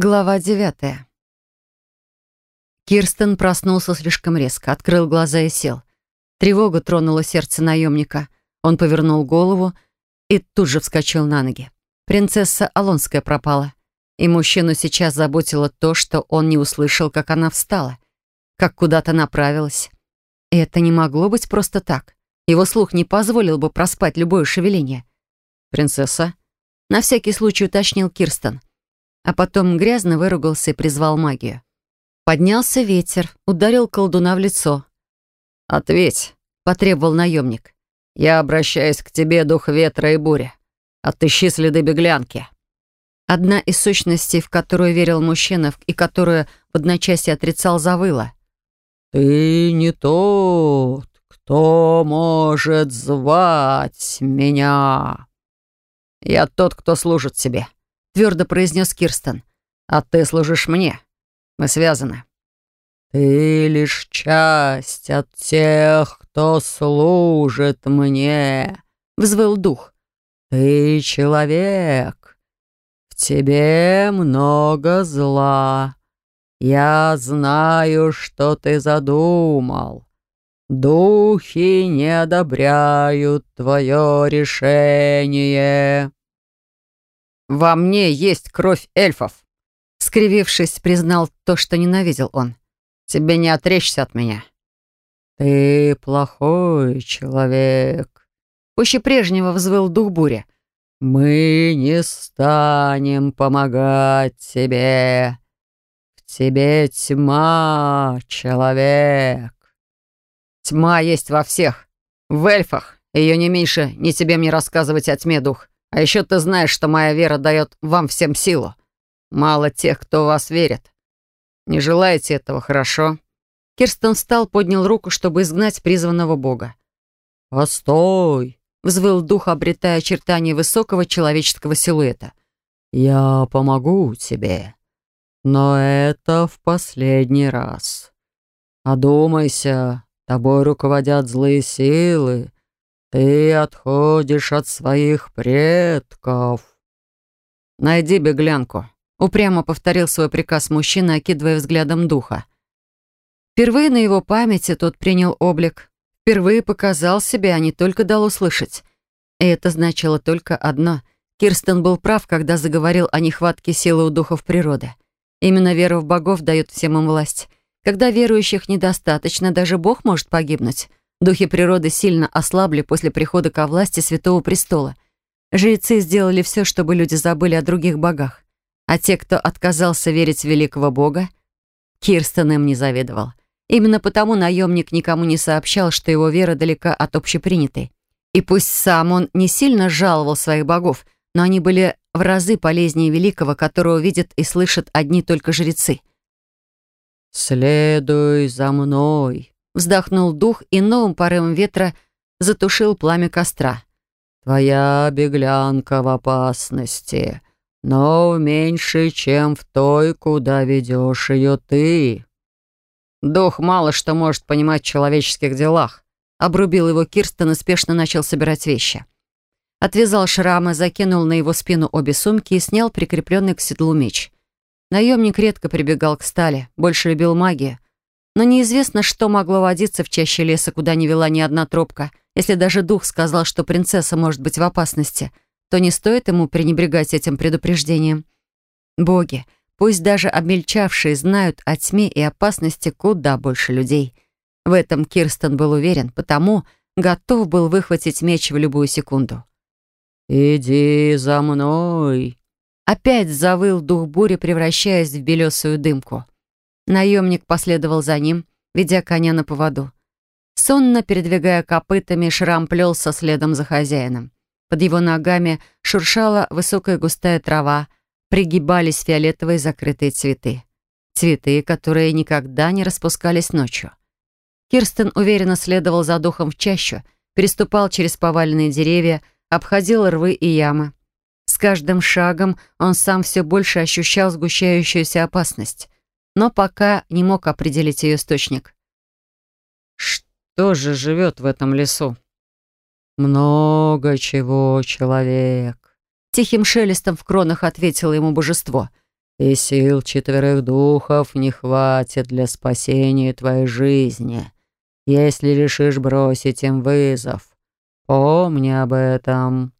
Глава девятая. Кирстен проснулся слишком резко, открыл глаза и сел. Тревога тронула сердце наемника. Он повернул голову и тут же вскочил на ноги. Принцесса Алонская пропала. И мужчину сейчас заботило то, что он не услышал, как она встала, как куда-то направилась. И это не могло быть просто так. Его слух не позволил бы проспать любое шевеление. «Принцесса?» На всякий случай уточнил Кирстен а потом грязно выругался и призвал магию. Поднялся ветер, ударил колдуна в лицо. «Ответь», — потребовал наемник. «Я обращаюсь к тебе, дух ветра и буря. Отыщи следы беглянки». Одна из сущностей, в которую верил мужчина и которую в одночасье отрицал, завыла. «Ты не тот, кто может звать меня. Я тот, кто служит тебе твердо произнес Кирстен. «А ты служишь мне. Мы связаны». «Ты лишь часть от тех, кто служит мне», — взвыл дух. «Ты человек. В тебе много зла. Я знаю, что ты задумал. Духи не одобряют твое решение». «Во мне есть кровь эльфов», — скривившись, признал то, что ненавидел он. «Тебе не отречься от меня». «Ты плохой человек», — пуще прежнего взвыл дух буря. «Мы не станем помогать тебе. В тебе тьма, человек». «Тьма есть во всех. В эльфах. Ее не меньше не тебе мне рассказывать о тьме, дух. А еще ты знаешь, что моя вера дает вам всем силу. Мало тех, кто в вас верит. Не желаете этого, хорошо?» Кирстен встал, поднял руку, чтобы изгнать призванного бога. «Постой!» — взвыл дух, обретая очертания высокого человеческого силуэта. «Я помогу тебе, но это в последний раз. Одумайся, тобой руководят злые силы, «Ты отходишь от своих предков». «Найди беглянку», — упрямо повторил свой приказ мужчина, окидывая взглядом духа. Впервые на его памяти тот принял облик. Впервые показал себя, а не только дал услышать. И это значило только одно. Кирстен был прав, когда заговорил о нехватке силы у духов природы. Именно вера в богов дает всем им власть. Когда верующих недостаточно, даже Бог может погибнуть. Духи природы сильно ослабли после прихода ко власти Святого Престола. Жрецы сделали все, чтобы люди забыли о других богах. А те, кто отказался верить в великого бога, Кирстен им не заведовал. Именно потому наемник никому не сообщал, что его вера далека от общепринятой. И пусть сам он не сильно жаловал своих богов, но они были в разы полезнее великого, которого видят и слышат одни только жрецы. «Следуй за мной», Вздохнул дух и новым порывом ветра затушил пламя костра. «Твоя беглянка в опасности, но меньше, чем в той, куда ведешь ее ты». «Дух мало что может понимать в человеческих делах», обрубил его Кирстен и спешно начал собирать вещи. Отвязал шрамы, закинул на его спину обе сумки и снял прикрепленный к седлу меч. Наемник редко прибегал к стали, больше любил магию, но неизвестно, что могло водиться в чаще леса, куда не вела ни одна тропка. Если даже дух сказал, что принцесса может быть в опасности, то не стоит ему пренебрегать этим предупреждением. Боги, пусть даже обмельчавшие, знают о тьме и опасности куда больше людей. В этом Кирстен был уверен, потому готов был выхватить меч в любую секунду. «Иди за мной!» Опять завыл дух бури, превращаясь в белесую дымку. Наемник последовал за ним, ведя коня на поводу. Сонно передвигая копытами, шрам плелся следом за хозяином. Под его ногами шуршала высокая густая трава, пригибались фиолетовые закрытые цветы. Цветы, которые никогда не распускались ночью. Кирстен уверенно следовал за духом в чащу, переступал через поваленные деревья, обходил рвы и ямы. С каждым шагом он сам все больше ощущал сгущающуюся опасность но пока не мог определить ее источник. «Что же живет в этом лесу?» «Много чего, человек», — тихим шелестом в кронах ответило ему божество. и сил четверых духов не хватит для спасения твоей жизни, если решишь бросить им вызов. Помни об этом».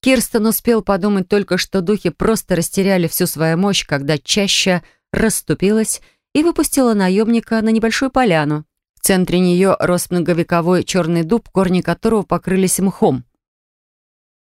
Кирстен успел подумать только, что духи просто растеряли всю свою мощь, когда чаще расступилась и выпустила наемника на небольшую поляну. В центре нее рос многовековой черный дуб, корни которого покрылись мхом.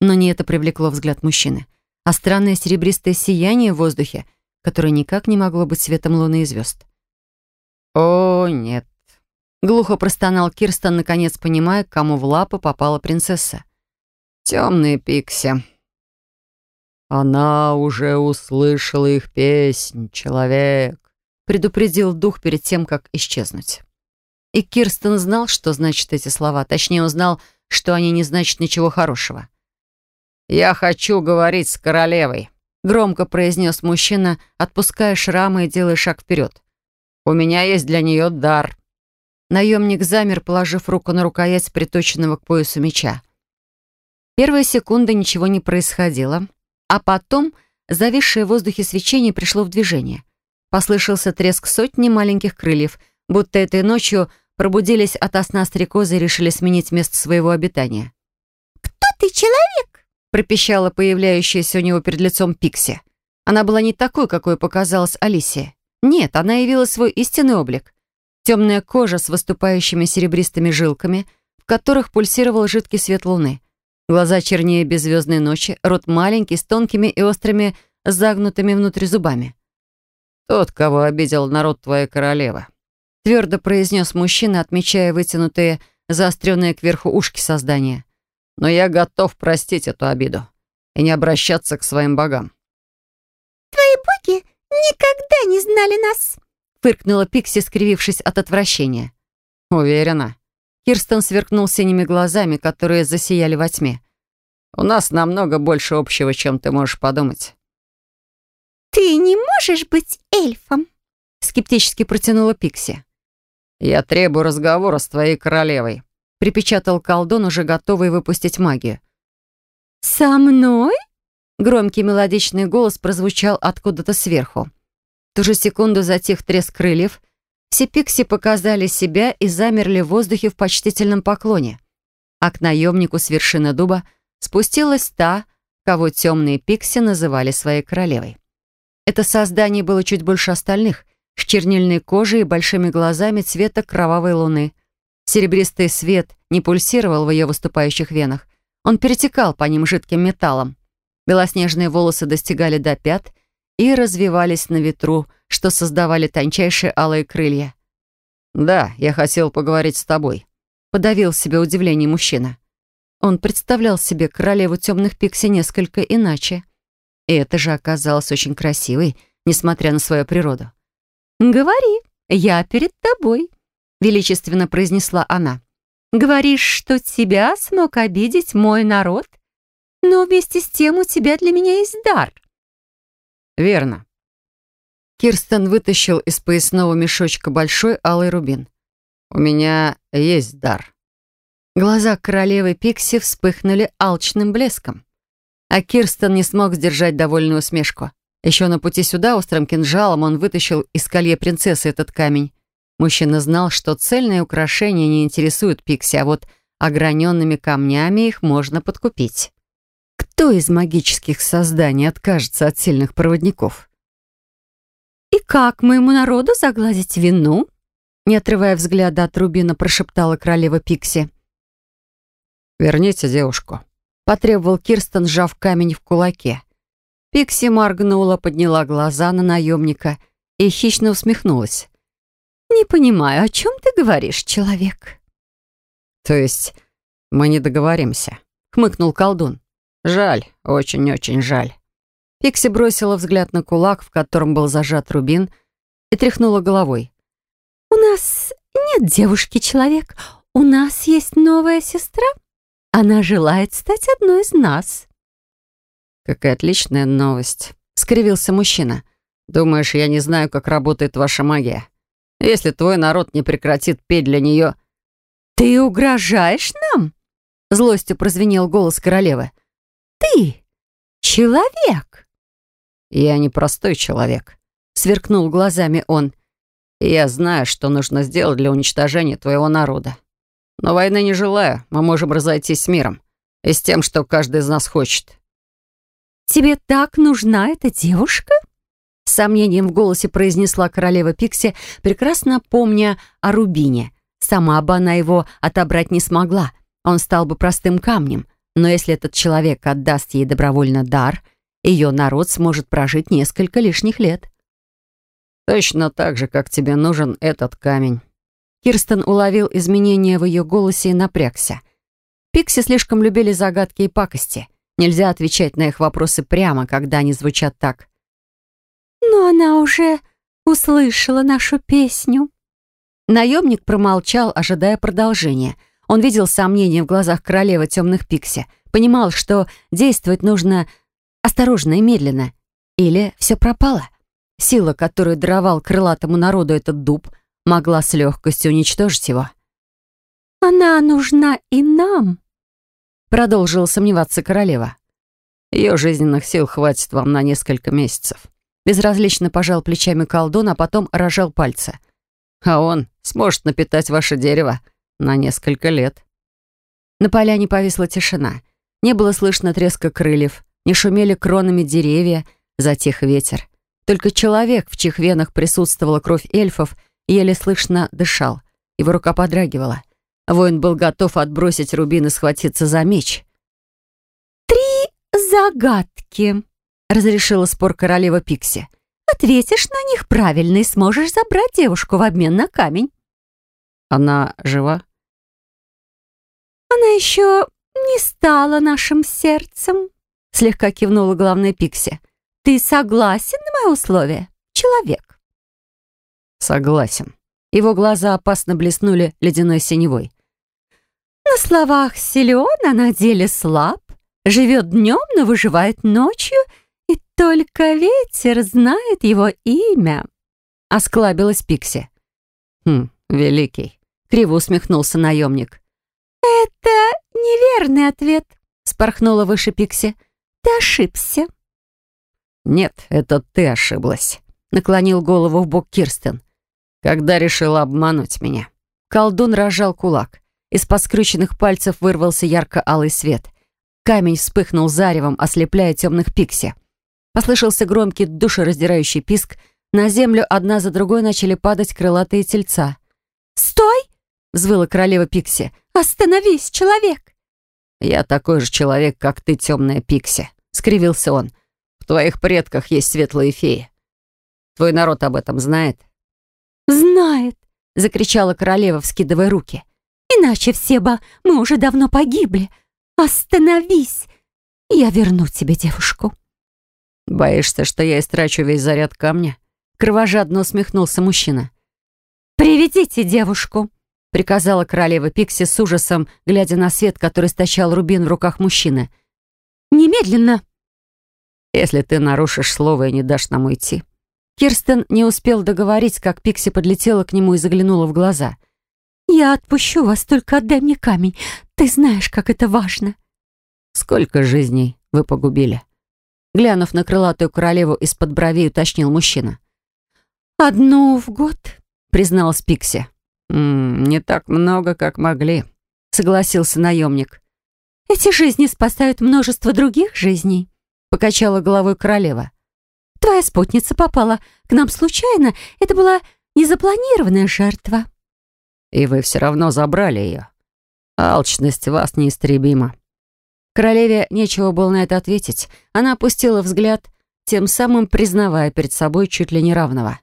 Но не это привлекло взгляд мужчины, а странное серебристое сияние в воздухе, которое никак не могло быть светом луны и звезд. «О, нет!» Глухо простонал Кирстен, наконец понимая, кому в лапы попала принцесса. Темные пикси. Она уже услышала их песнь, человек, предупредил дух перед тем, как исчезнуть. И Кирстен знал, что значат эти слова. Точнее, узнал, что они не значат ничего хорошего. «Я хочу говорить с королевой», — громко произнес мужчина, отпуская шрамы и делая шаг вперед. «У меня есть для нее дар». Наемник замер, положив руку на рукоять приточенного к поясу меча. Первые секунды ничего не происходило, а потом зависшее в воздухе свечение пришло в движение. Послышался треск сотни маленьких крыльев, будто этой ночью пробудились ото сна стрекозы и решили сменить место своего обитания. «Кто ты, человек?» пропищала появляющаяся у него перед лицом Пикси. Она была не такой, какой показалась Алисия. Нет, она явила свой истинный облик. Темная кожа с выступающими серебристыми жилками, в которых пульсировал жидкий свет луны. Глаза чернее беззвездной ночи, рот маленький, с тонкими и острыми, загнутыми внутрь зубами. «Тот, кого обидел народ твоей королевы», — твердо произнес мужчина, отмечая вытянутые, заостренные кверху ушки создания. «Но я готов простить эту обиду и не обращаться к своим богам». «Твои боги никогда не знали нас», — фыркнула Пикси, скривившись от отвращения. «Уверена?» Кирстен сверкнул синими глазами, которые засияли во тьме. «У нас намного больше общего, чем ты можешь подумать». «Ты не можешь быть эльфом?» скептически протянула Пикси. «Я требую разговора с твоей королевой», припечатал колдун, уже готовый выпустить магию. «Со мной?» Громкий мелодичный голос прозвучал откуда-то сверху. В ту же секунду затих треск крыльев, все пикси показали себя и замерли в воздухе в почтительном поклоне. А к наемнику с вершины дуба спустилась та, кого темные пикси называли своей королевой. Это создание было чуть больше остальных, с чернильной кожей и большими глазами цвета кровавой луны. Серебристый свет не пульсировал в ее выступающих венах. Он перетекал по ним жидким металлом. Белоснежные волосы достигали до пят и развивались на ветру, что создавали тончайшие алые крылья. «Да, я хотел поговорить с тобой», — подавил себе удивление мужчина. Он представлял себе королеву темных пикси несколько иначе. И это же оказалось очень красивой, несмотря на свою природу. «Говори, я перед тобой», — величественно произнесла она. «Говоришь, что тебя смог обидеть мой народ, но вместе с тем у тебя для меня есть дар». «Верно». Кирстен вытащил из поясного мешочка большой алый рубин. «У меня есть дар». Глаза королевы Пикси вспыхнули алчным блеском. А Кирстен не смог сдержать довольную усмешку. Еще на пути сюда острым кинжалом он вытащил из колье принцессы этот камень. Мужчина знал, что цельные украшения не интересуют Пикси, а вот ограненными камнями их можно подкупить. Кто из магических созданий откажется от сильных проводников? «И как моему народу загладить вину?» Не отрывая взгляда от Рубина, прошептала королева Пикси. «Верните девушку», — потребовал Кирстен, сжав камень в кулаке. Пикси моргнула, подняла глаза на наемника и хищно усмехнулась. «Не понимаю, о чем ты говоришь, человек?» «То есть мы не договоримся?» — хмыкнул колдун. Жаль, очень-очень жаль. Пикси бросила взгляд на кулак, в котором был зажат рубин, и тряхнула головой. «У нас нет девушки-человек. У нас есть новая сестра. Она желает стать одной из нас». «Какая отличная новость», — скривился мужчина. «Думаешь, я не знаю, как работает ваша магия? Если твой народ не прекратит петь для нее...» «Ты угрожаешь нам?» Злостью прозвенел голос королевы. «Ты! Человек!» Я не простой человек», — сверкнул глазами он. «Я знаю, что нужно сделать для уничтожения твоего народа. Но войны не желаю, мы можем разойтись с миром и с тем, что каждый из нас хочет». «Тебе так нужна эта девушка?» С сомнением в голосе произнесла королева Пикси, прекрасно помня о Рубине. Сама бы она его отобрать не смогла. Он стал бы простым камнем. Но если этот человек отдаст ей добровольно дар, ее народ сможет прожить несколько лишних лет. «Точно так же, как тебе нужен этот камень». Кирстен уловил изменения в ее голосе и напрягся. Пикси слишком любили загадки и пакости. Нельзя отвечать на их вопросы прямо, когда они звучат так. «Но она уже услышала нашу песню». Наемник промолчал, ожидая продолжения. Он видел сомнения в глазах королевы темных пикси, понимал, что действовать нужно осторожно и медленно. Или все пропало. Сила, которую даровал крылатому народу этот дуб, могла с легкостью уничтожить его. «Она нужна и нам», — продолжила сомневаться королева. «Ее жизненных сил хватит вам на несколько месяцев». Безразлично пожал плечами колдун, а потом рожал пальцы. «А он сможет напитать ваше дерево на несколько лет». На поляне повисла тишина. Не было слышно треска крыльев, не шумели кронами деревья, затих ветер. Только человек, в чьих венах присутствовала кровь эльфов, еле слышно дышал. Его рука подрагивала. Воин был готов отбросить рубин и схватиться за меч. «Три загадки», — разрешила спор королева Пикси. «Ответишь на них правильно и сможешь забрать девушку в обмен на камень». «Она жива?» «Она еще не стала нашим сердцем», — слегка кивнула главная Пикси. «Ты согласен на мои условия, человек?» «Согласен». Его глаза опасно блеснули ледяной синевой. «На словах силен, а на деле слаб, живет днем, но выживает ночью, и только ветер знает его имя», — осклабилась Пикси. «Хм, великий», — криво усмехнулся наемник. «Это неверный ответ», — спорхнула выше Пикси. «Ты ошибся». «Нет, это ты ошиблась», — наклонил голову в бок Кирстен. «Когда решила обмануть меня». Колдун разжал кулак. Из-под скрюченных пальцев вырвался ярко-алый свет. Камень вспыхнул заревом, ослепляя темных пикси. Послышался громкий душераздирающий писк. На землю одна за другой начали падать крылатые тельца. «Стой!» — взвыла королева Пикси. «Остановись, человек!» «Я такой же человек, как ты, темная Пикси», — скривился он. «В твоих предках есть светлые феи. Твой народ об этом знает?» «Знает!» — закричала королева, вскидывая руки. «Иначе все бы мы уже давно погибли. Остановись! Я верну тебе девушку». «Боишься, что я истрачу весь заряд камня?» Кровожадно усмехнулся мужчина. «Приведите девушку», — приказала королева Пикси с ужасом, глядя на свет, который стащал рубин в руках мужчины. «Немедленно!» «Если ты нарушишь слово и не дашь нам уйти». Кирстен не успел договорить, как Пикси подлетела к нему и заглянула в глаза. «Я отпущу вас, только отдай мне камень. Ты знаешь, как это важно». «Сколько жизней вы погубили?» Глянув на крылатую королеву, из-под бровей уточнил мужчина. «Одну в год», — призналась Пикси. «М -м, «Не так много, как могли», — согласился наемник. «Эти жизни спасают множество других жизней», — покачала головой королева. «Твоя спутница попала к нам случайно. Это была незапланированная жертва». «И вы все равно забрали ее. Алчность вас неистребима». Королеве нечего было на это ответить. Она опустила взгляд, тем самым признавая перед собой чуть ли не равного.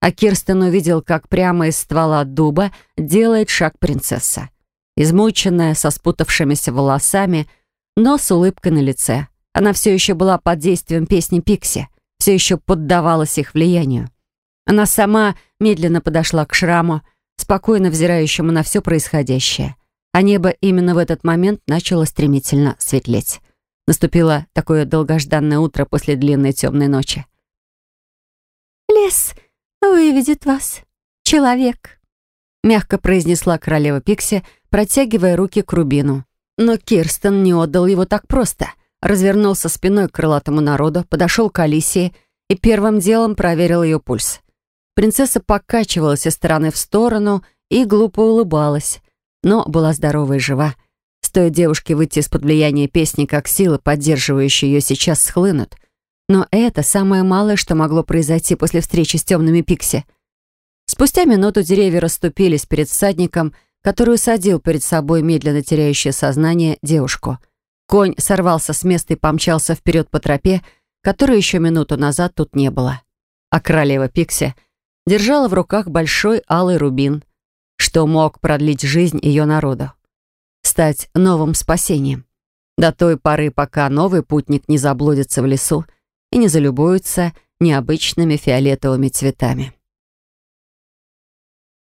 А Кирстен увидел, как прямо из ствола дуба делает шаг принцесса. Измученная, со спутавшимися волосами, но с улыбкой на лице. Она все еще была под действием песни Пикси, все еще поддавалась их влиянию. Она сама медленно подошла к шраму, спокойно взирающему на все происходящее. А небо именно в этот момент начало стремительно светлеть. Наступило такое долгожданное утро после длинной темной ночи. «Лес выведет вас, человек», — мягко произнесла королева Пикси, протягивая руки к Рубину. Но Кирстен не отдал его так просто. развернулся спиной к крылатому народу, подошел к Алисии и первым делом проверил ее пульс. Принцесса покачивалась из стороны в сторону и глупо улыбалась, но была здорова и жива. Стоит девушке выйти из-под влияния песни, как силы, поддерживающие ее сейчас, схлынут. Но это самое малое, что могло произойти после встречи с темными пикси. Спустя минуту деревья расступились перед всадником, который усадил перед собой медленно теряющее сознание девушку. Конь сорвался с места и помчался вперед по тропе, которой еще минуту назад тут не было. А королева Пикси держала в руках большой алый рубин, что мог продлить жизнь ее народу стать новым спасением. До той поры, пока новый путник не заблудится в лесу и не залюбуется необычными фиолетовыми цветами.